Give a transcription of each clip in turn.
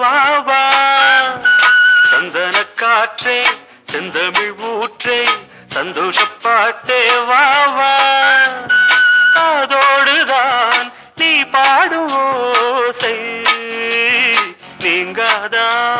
வாவா சந்தன காற்றே செந்தமிழ் ஊற்றே சந்தோஷப்பாட்டே வாவா அதோடுதான் நீ பாடும் ஓசை நீங்காதான்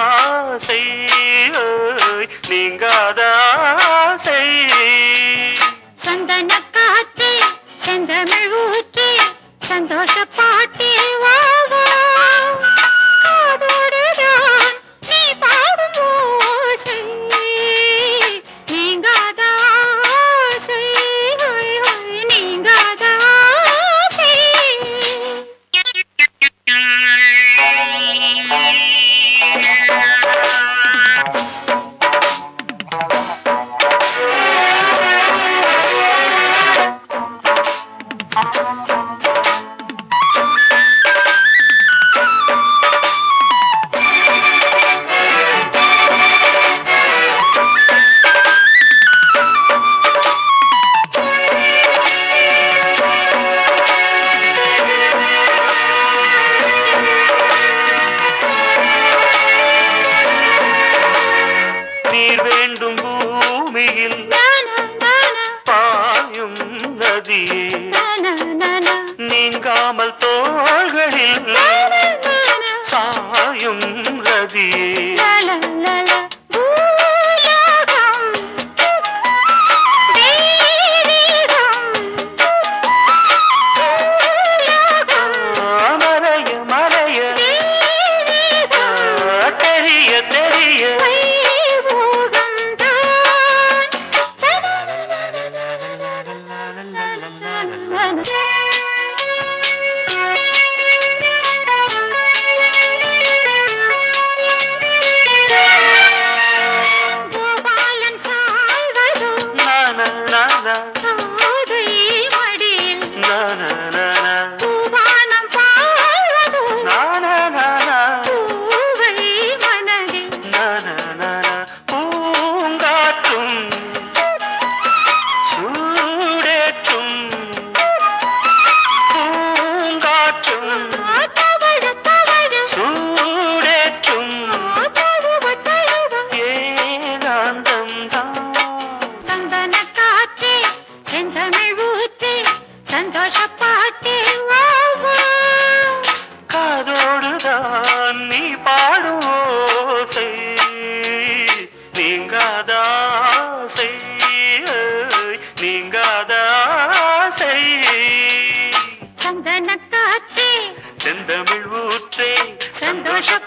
நதியே நீங்காமல் தோள்களில் சாயும் நதியே நீங்காத ஆசை நீங்காத ஆசை சந்தனத்தாத்தே செந்தமிழ் ஊத்தே சந்தோஷ